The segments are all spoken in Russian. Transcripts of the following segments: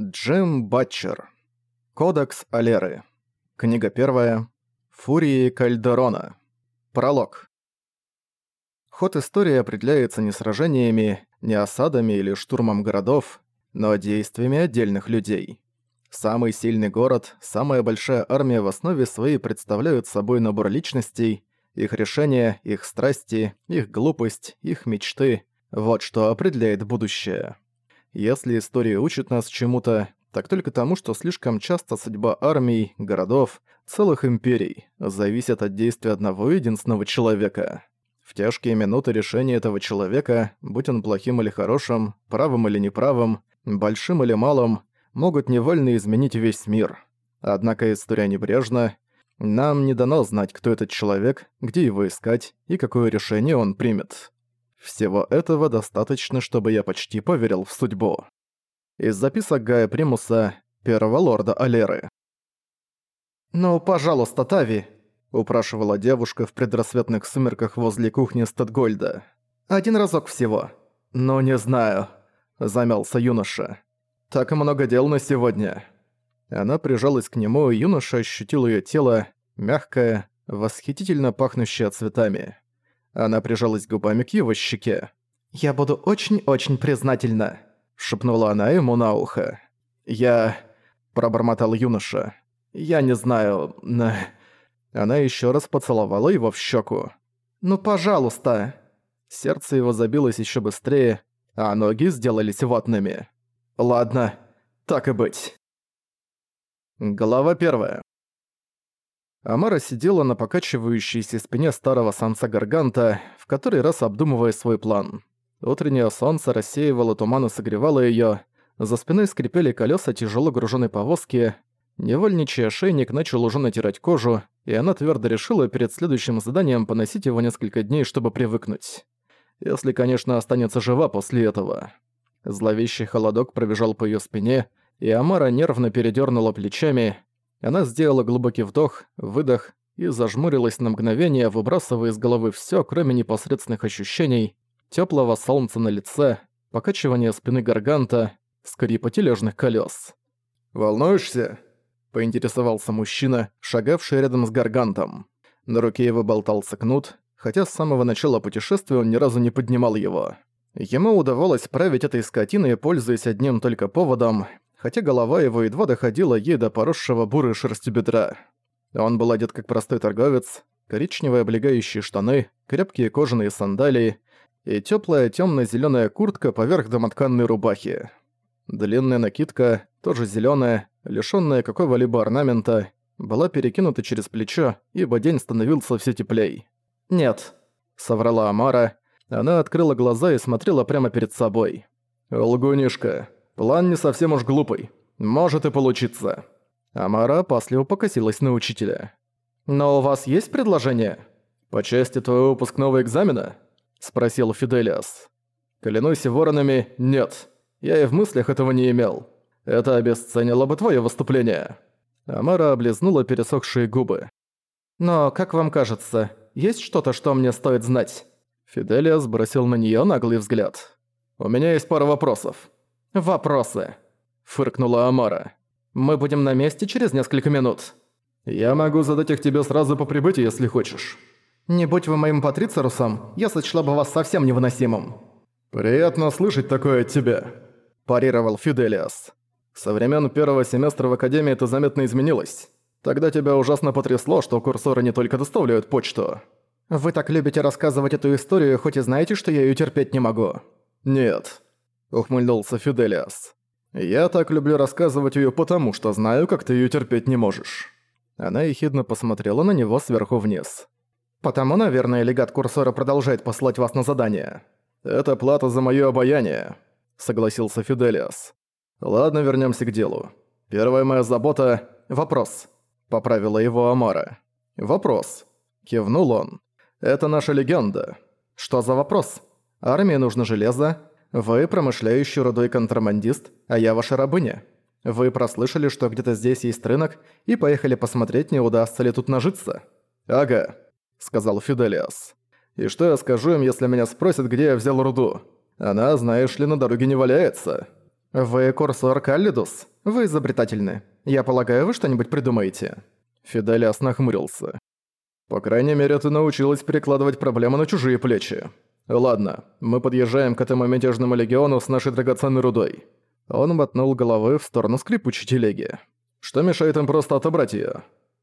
Джим Батчер. Кодекс Алеры. Книга первая. Фурии Кальдерона. Пролог. Ход истории определяется не сражениями, не осадами или штурмом городов, но действиями отдельных людей. Самый сильный город, самая большая армия в основе своей представляют собой набор личностей, их решения, их страсти, их глупость, их мечты – вот что определяет будущее. Если история учит нас чему-то, так только тому, что слишком часто судьба армий, городов, целых империй зависит от действия одного единственного человека. В тяжкие минуты решения этого человека, будь он плохим или хорошим, правым или неправым, большим или малым, могут невольно изменить весь мир. Однако история небрежна. Нам не дано знать, кто этот человек, где его искать и какое решение он примет. Всего этого достаточно, чтобы я почти поверил в судьбу. Из записок Гая Примуса, первого лорда Алеры. «Ну, пожалуйста, Тави», — упрашивала девушка в предрассветных сумерках возле кухни Стедгольда. «Один разок всего». «Ну, не знаю», — замялся юноша. «Так много дел на сегодня». Она прижалась к нему, и юноша ощутил ее тело, мягкое, восхитительно пахнущее цветами. Она прижалась губами к его щеке. «Я буду очень-очень признательна», — шепнула она ему на ухо. «Я...» — пробормотал юноша. «Я не знаю... Она еще раз поцеловала его в щеку. «Ну, пожалуйста!» Сердце его забилось еще быстрее, а ноги сделались ватными. «Ладно, так и быть». Глава первая. Амара сидела на покачивающейся спине старого самца Гарганта, в который раз обдумывая свой план. Утреннее солнце рассеивало туман и согревало её, за спиной скрипели колёса тяжело груженной повозки, невольничий ошейник начал уже натирать кожу, и она твёрдо решила перед следующим заданием поносить его несколько дней, чтобы привыкнуть. Если, конечно, останется жива после этого. Зловещий холодок пробежал по её спине, и Амара нервно передёрнула плечами, она сделала глубокий вдох, выдох и зажмурилась на мгновение, выбрасывая из головы всё, кроме непосредственных ощущений, тёплого солнца на лице, покачивания спины гарганта, скрипа тележных колёс. «Волнуешься?» – поинтересовался мужчина, шагавший рядом с гаргантом. На руке его болтался кнут, хотя с самого начала путешествия он ни разу не поднимал его. Ему удавалось править этой скотиной, пользуясь одним только поводом, хотя голова его едва доходила ей до поросшего бурой шерстью бедра. Он был одет как простой торговец, коричневые облегающие штаны, крепкие кожаные сандалии и теплая темно-зеленая куртка поверх домотканной рубахи. Длинная накидка, тоже зеленая, лишённая какого-либо орнамента, была перекинута через плечо, ибо день становился все теплей. «Нет», — соврала Амара. Она открыла глаза и смотрела прямо перед собой. «Лгунишка», План не совсем уж глупый. Может и получиться». Амара опасливо покосилась на учителя. «Но у вас есть предложение?» «По части твоего выпускного экзамена?» – спросил Фиделиас. «Клянусь воронами, нет. Я и в мыслях этого не имел. Это обесценило бы твое выступление». Амара облизнула пересохшие губы. «Но, как вам кажется, есть что-то, что мне стоит знать?» Фиделиас бросил на нее наглый взгляд. «У меня есть пара вопросов. «Вопросы», — фыркнула Амара. «Мы будем на месте через несколько минут». «Я могу задать их тебе сразу по прибытии, если хочешь». «Не будь вы моим патрицерусом, я сочла бы вас совсем невыносимым». «Приятно слышать такое от тебя», – парировал Фиделиас. «Со времен первого семестра в Академии это заметно изменилось. Тогда тебя ужасно потрясло, что курсоры не только доставляют почту». «Вы так любите рассказывать эту историю, хоть и знаете, что я её терпеть не могу». «Нет ухмыльнулся Фиделиас. «Я так люблю рассказывать её потому, что знаю, как ты её терпеть не можешь». Она ехидно посмотрела на него сверху вниз. «Потому, наверное, легат Курсора продолжает послать вас на задание». «Это плата за моё обаяние», — согласился Фиделиас. «Ладно, вернёмся к делу. Первая моя забота — вопрос», — поправила его Амара. «Вопрос», — кивнул он. «Это наша легенда». «Что за вопрос? Армии нужно железо, вы промышляющий рудой контрабандист, а я ваша рабыня. Вы прослышали, что где-то здесь есть рынок, и поехали посмотреть, не удастся ли тут нажиться. Ага, сказал Фиделиас. И что я скажу им, если меня спросят, где я взял руду? Она, знаешь ли, на дороге не валяется. «Вы курсор Каллидус? Вы изобретательны. Я полагаю, вы что-нибудь придумаете?» Фиделиас нахмурился. «По крайней мере, ты научилась перекладывать проблемы на чужие плечи. Ладно, мы подъезжаем к этому мятежному легиону с нашей драгоценной рудой». Он мотнул головой в сторону скрипучей телеги. «Что мешает им просто отобрать её?»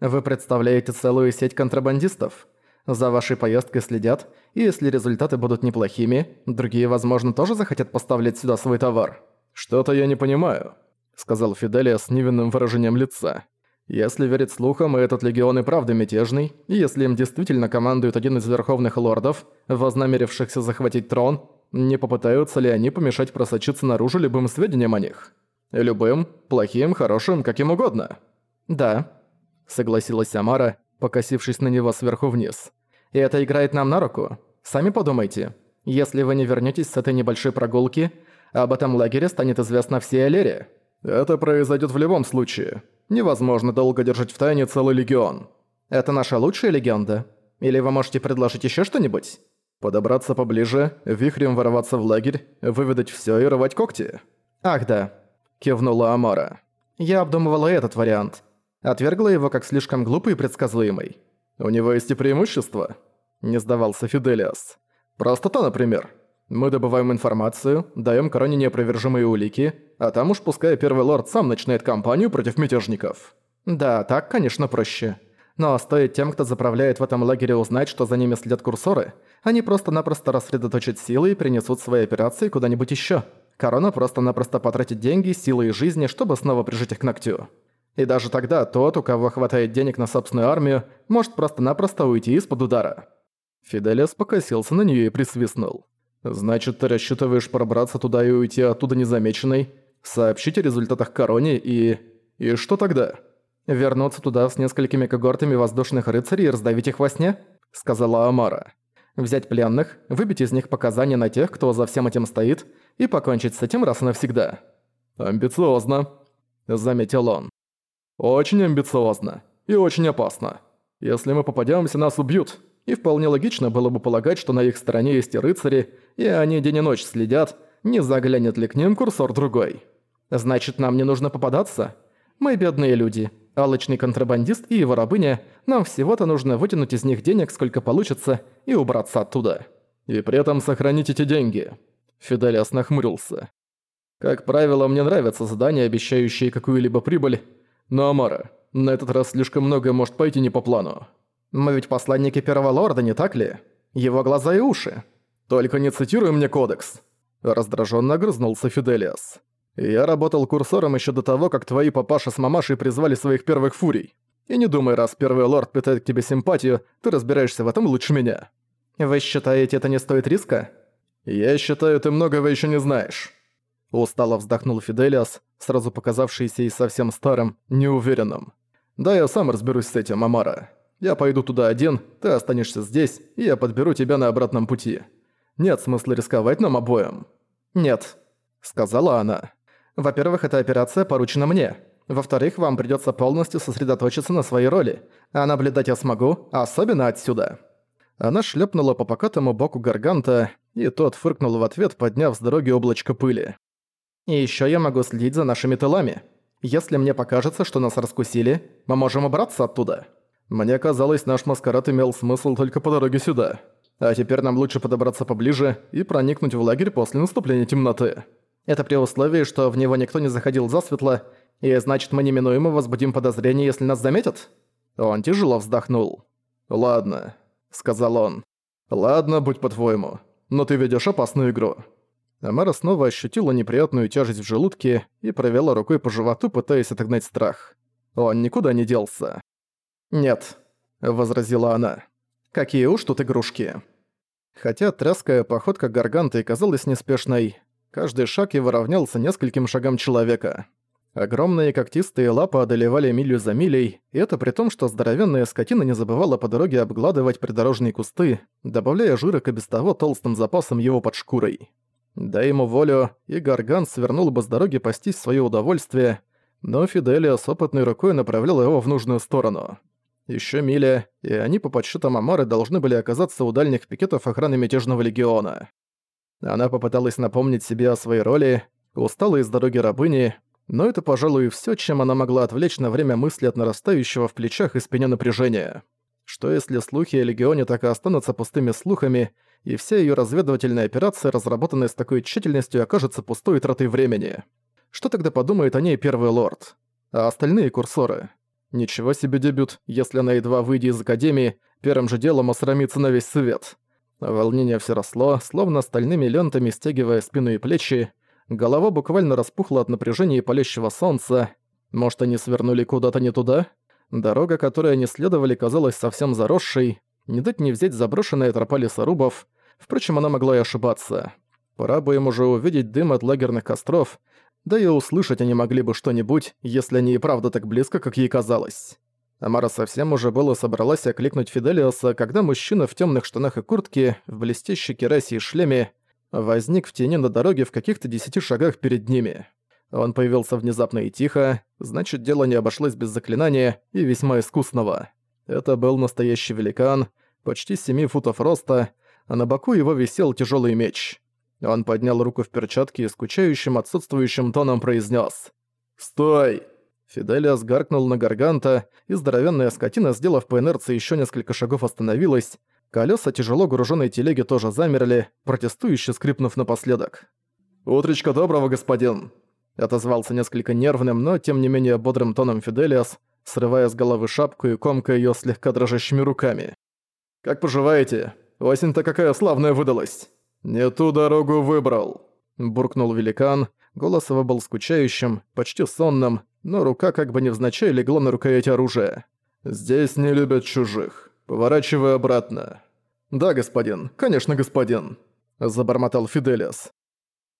«Вы представляете целую сеть контрабандистов?» За вашей поездкой следят, и если результаты будут неплохими, другие, возможно, тоже захотят поставлять сюда свой товар. «Что-то я не понимаю», — сказал Фиделия с невинным выражением лица. «Если верить слухам, этот легион и правда мятежный, и если им действительно командует один из верховных лордов, вознамерившихся захватить трон, не попытаются ли они помешать просочиться наружу любым сведениям о них? Любым, плохим, хорошим, каким угодно?» «Да», — согласилась Амара, покосившись на него сверху вниз. «И это играет нам на руку. Сами подумайте. Если вы не вернётесь с этой небольшой прогулки, об этом лагере станет известно всей Алере». «Это произойдет в любом случае. Невозможно долго держать в тайне целый легион». «Это наша лучшая легенда? Или вы можете предложить ещё что-нибудь?» «Подобраться поближе, вихрем ворваться в лагерь, выведать всё и рвать когти». «Ах да», — кивнула Амара. «Я обдумывала этот вариант. Отвергла его как слишком глупый и предсказуемый. «У него есть и преимущества?» Не сдавался Фиделиас. «Простота, например. Мы добываем информацию, даем короне неопровержимые улики, а там уж пускай первый лорд сам начинает кампанию против мятежников». «Да, так, конечно, проще. Но стоит тем, кто заправляет в этом лагере узнать, что за ними следят курсоры, они просто-напросто рассредоточат силы и принесут свои операции куда-нибудь ещё. Корона просто-напросто потратит деньги, силы и жизни, чтобы снова прижать их к ногтю. И даже тогда тот, у кого хватает денег на собственную армию, может просто-напросто уйти из-под удара. Фиделес покосился на нее и присвистнул. «Значит, ты рассчитываешь пробраться туда и уйти оттуда незамеченной, сообщить о результатах короне и... и что тогда?» «Вернуться туда с несколькими когортами воздушных рыцарей и раздавить их во сне?» — сказала Амара. «Взять пленных, выбить из них показания на тех, кто за всем этим стоит, и покончить с этим раз и навсегда». «Амбициозно», — заметил он. Очень амбициозно. И очень опасно. Если мы попадёмся, нас убьют. И вполне логично было бы полагать, что на их стороне есть и рыцари, и они день и ночь следят, не заглянет ли к ним курсор другой. Значит, нам не нужно попадаться? Мы бедные люди. Алочный контрабандист и его рабыня, нам всего-то нужно вытянуть из них денег, сколько получится, и убраться оттуда. И при этом сохранить эти деньги. Фиделиас нахмурился. Как правило, мне нравятся задания, обещающие какую-либо прибыль, но, Амара, на этот раз слишком многое может пойти не по плану. Мы ведь посланники Первого Лорда, не так ли? Его глаза и уши. Только не цитируй мне кодекс. Раздраженно огрызнулся Фиделиас. Я работал курсором еще до того, как твои папаша с мамашей призвали своих первых фурий. И не думай, раз Первый Лорд питает к тебе симпатию, ты разбираешься в этом лучше меня. Вы считаете, это не стоит риска? Я считаю, ты многого еще не знаешь. Устало вздохнул Фиделиас, сразу показавшийся и совсем старым, неуверенным. «Да я сам разберусь с этим, Амара. Я пойду туда один, ты останешься здесь, и я подберу тебя на обратном пути. Нет смысла рисковать нам обоим». «Нет», — сказала она. «Во-первых, эта операция поручена мне. Во-вторых, вам придётся полностью сосредоточиться на своей роли, а наблюдать я смогу, особенно отсюда». Она шлепнула по покатому боку Гарганта, и тот фыркнул в ответ, подняв с дороги облачко пыли. И ещё я могу следить за нашими тылами. Если мне покажется, что нас раскусили, мы можем убраться оттуда. Мне казалось, наш маскарад имел смысл только по дороге сюда. А теперь нам лучше подобраться поближе и проникнуть в лагерь после наступления темноты. Это при условии, что в него никто не заходил засветло, и значит мы неминуемо возбудим подозрение, если нас заметят? Он тяжело вздохнул. «Ладно», — сказал он. «Ладно, будь по-твоему. Но ты ведёшь опасную игру. Амара снова ощутила неприятную тяжесть в желудке и провела рукой по животу, пытаясь отогнать страх. Он никуда не делся. «Нет», — возразила она. «Какие уж тут игрушки». Хотя тряская походка Гарганты казалась неспешной, каждый шаг его равнялся нескольким шагам человека. Огромные когтистые лапы одолевали милю за милей, и это при том, что здоровенная скотина не забывала по дороге обгладывать придорожные кусты, добавляя жира к и без того толстым запасам его под шкурой. Дай ему волю, и Гарган свернул бы с дороги пастись в своё удовольствие, но Фиделия с опытной рукой направлял его в нужную сторону. Ещё миля, и они по подсчётам Амары должны были оказаться у дальних пикетов охраны мятежного легиона. Она попыталась напомнить себе о своей роли, устала из дороги рабыни, но это, пожалуй, все, чем она могла отвлечь на время мысли от нарастающего в плечах и спине напряжения. Что если слухи о Легионе так и останутся пустыми слухами, и вся ее разведывательная операция, разработанная с такой тщательностью, окажется пустой тратой времени? Что тогда подумает о ней Первый Лорд? А остальные курсоры? Ничего себе дебют, если она едва выйдя из Академии, первым же делом осрамится на весь свет. Волнение все росло, словно стальными лентами стягивая спину и плечи. Голова буквально распухла от напряжения и палящего солнца. Может, они свернули куда-то не туда? Дорога, которой они следовали, казалась совсем заросшей. Не дать не взять заброшенная тропа лесорубов. Впрочем, она могла и ошибаться. Пора бы им уже увидеть дым от лагерных костров, да и услышать они могли бы что-нибудь, если они и правда так близко, как ей казалось. Амара совсем уже было собралась окликнуть Фиделиоса, когда мужчина в темных штанах и куртке, в блестящей керасе и шлеме, возник в тени на дороге в каких-то десяти шагах перед ними. Он появился внезапно и тихо, значит, дело не обошлось без заклинания и весьма искусного. Это был настоящий великан, почти семи футов роста, а на боку его висел тяжелый меч. Он поднял руку в перчатке и скучающим отсутствующим тоном произнес: «Стой!» Фиделиас гаркнул на Гарганта, и здоровенная скотина, сделав по инерции еще несколько шагов, остановилась. Колеса тяжело груженной телеги тоже замерли, протестующе скрипнув напоследок. «Утречка доброго, господин!» Отозвался несколько нервным, но тем не менее бодрым тоном Фиделиас, срывая с головы шапку и комкая её слегка дрожащими руками. «Как поживаете? Осень-то какая славная выдалась!» «Не ту дорогу выбрал!» – буркнул великан. Голос его был скучающим, почти сонным, но рука как бы невзначай легла на рукоять оружия. «Здесь не любят чужих. Поворачивай обратно». «Да, господин. Конечно, господин», – забормотал Фиделиас.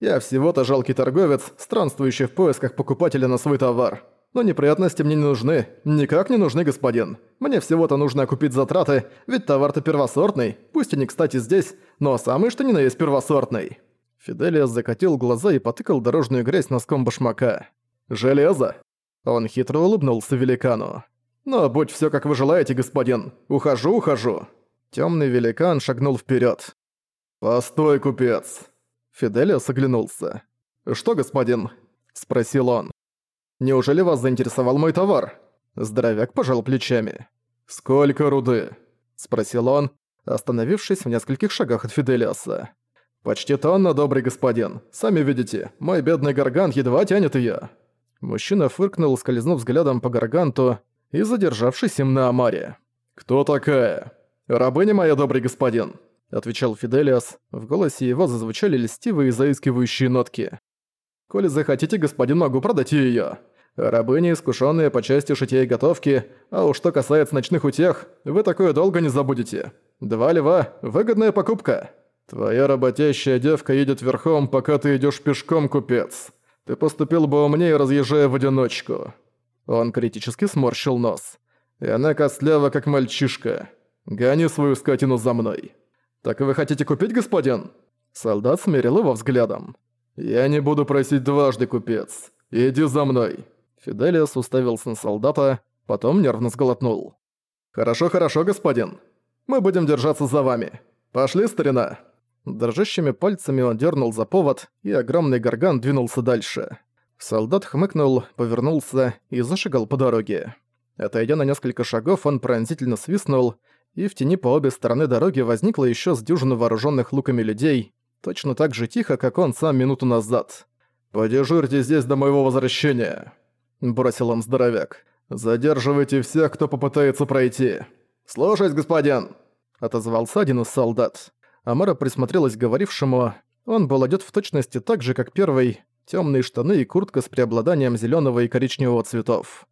«Я всего-то жалкий торговец, странствующий в поисках покупателя на свой товар. Но неприятности мне не нужны. Никак не нужны, господин. Мне всего-то нужно окупить затраты, ведь товар-то первосортный, пусть и не кстати здесь, но самый что ни на есть первосортный». Фиделиас закатил глаза и потыкал дорожную грязь носком башмака. «Железо!» Он хитро улыбнулся великану. «Но будь все как вы желаете, господин. Ухожу, ухожу». Темный великан шагнул вперед. «Постой, купец!» Фиделиас оглянулся. «Что, господин?» – спросил он. «Неужели вас заинтересовал мой товар?» Здоровяк пожал плечами. «Сколько руды?» – спросил он, остановившись в нескольких шагах от Фиделиаса. «Почти тонна, добрый господин. Сами видите, мой бедный гарган едва тянет её». Мужчина фыркнул, скользнув взглядом по гарганту и задержавшись им на Амаре. «Кто такая?» «Рабыня моя, добрый господин», — отвечал Фиделиас. В голосе его зазвучали льстивые и заискивающие нотки. «Коли захотите, господин, могу продать её. Рабыни, искушенные по части шитья и готовки, а уж что касается ночных утех, вы такое долго не забудете. Два льва – выгодная покупка. Твоя работящая девка едет верхом, пока ты идешь пешком, купец. Ты поступил бы умнее, разъезжая в одиночку». Он критически сморщил нос. «И она костлява, как мальчишка. Гони свою скотину за мной». «Так вы хотите купить, господин?» Солдат смерил его взглядом. «Я не буду просить дважды, купец. Иди за мной». Фиделиас уставился на солдата, потом нервно сглотнул. «Хорошо, хорошо, господин. Мы будем держаться за вами. Пошли, старина!» Дрожащими пальцами он дернул за повод, и огромный горган двинулся дальше. Солдат хмыкнул, повернулся и зашагал по дороге. Отойдя на несколько шагов, он пронзительно свистнул, и в тени по обе стороны дороги возникло еще с дюжину вооруженных луками людей, точно так же тихо, как он сам минуту назад. «Подежурьте здесь до моего возвращения», — бросил он здоровяк. «Задерживайте всех, кто попытается пройти». «Слушаюсь, господин», — отозвался один из солдат. Амара присмотрелась к говорившему. Он был одет в точности так же, как первый, темные штаны и куртка с преобладанием зеленого и коричневого цветов.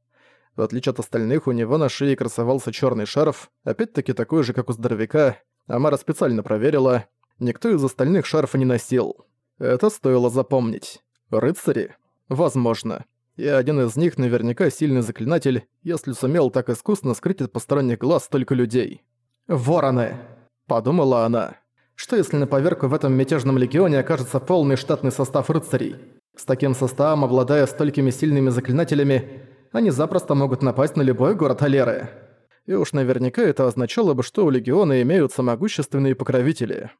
В отличие от остальных, у него на шее красовался черный шарф, опять-таки такой же, как у здоровяка. Амара специально проверила. Никто из остальных шарфа не носил. Это стоило запомнить. Рыцари? Возможно. И один из них наверняка сильный заклинатель, если сумел так искусно скрыть от посторонних глаз столько людей. «Вороны!» – подумала она. Что если на поверку в этом мятежном легионе окажется полный штатный состав рыцарей? С таким составом, обладая столькими сильными заклинателями, они запросто могут напасть на любой город Алеры. И уж наверняка это означало бы, что у легиона имеются могущественные покровители.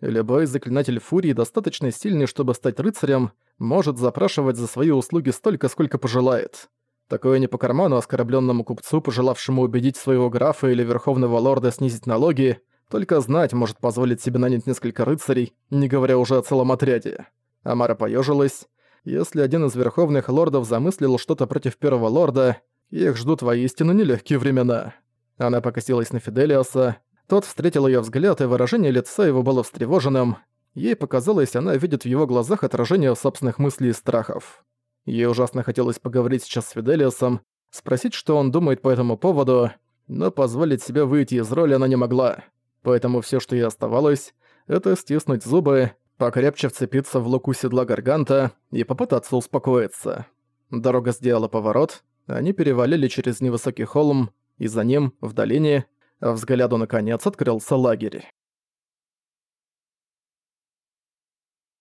Любой заклинатель Фурии достаточно сильный, чтобы стать рыцарем, может запрашивать за свои услуги столько, сколько пожелает. Такое не по карману оскорбленному купцу, пожелавшему убедить своего графа или верховного лорда снизить налоги, только знать может позволить себе нанять несколько рыцарей, не говоря уже о целом отряде. Амара поежилась. Если один из верховных лордов замыслил что-то против первого лорда, их ждут воистину нелегкие времена. Она покосилась на Фиделиоса. Тот встретил ее взгляд, и выражение лица его было встревоженным. Ей показалось, она видит в его глазах отражение собственных мыслей и страхов. Ей ужасно хотелось поговорить сейчас с Фиделиосом, спросить, что он думает по этому поводу, но позволить себе выйти из роли она не могла. Поэтому все, что ей оставалось, это стиснуть зубы, покрепче вцепиться в луку седла Гарганта и попытаться успокоиться. Дорога сделала поворот, они перевалили через невысокий холм, и за ним, в долине, взгляду наконец открылся лагерь.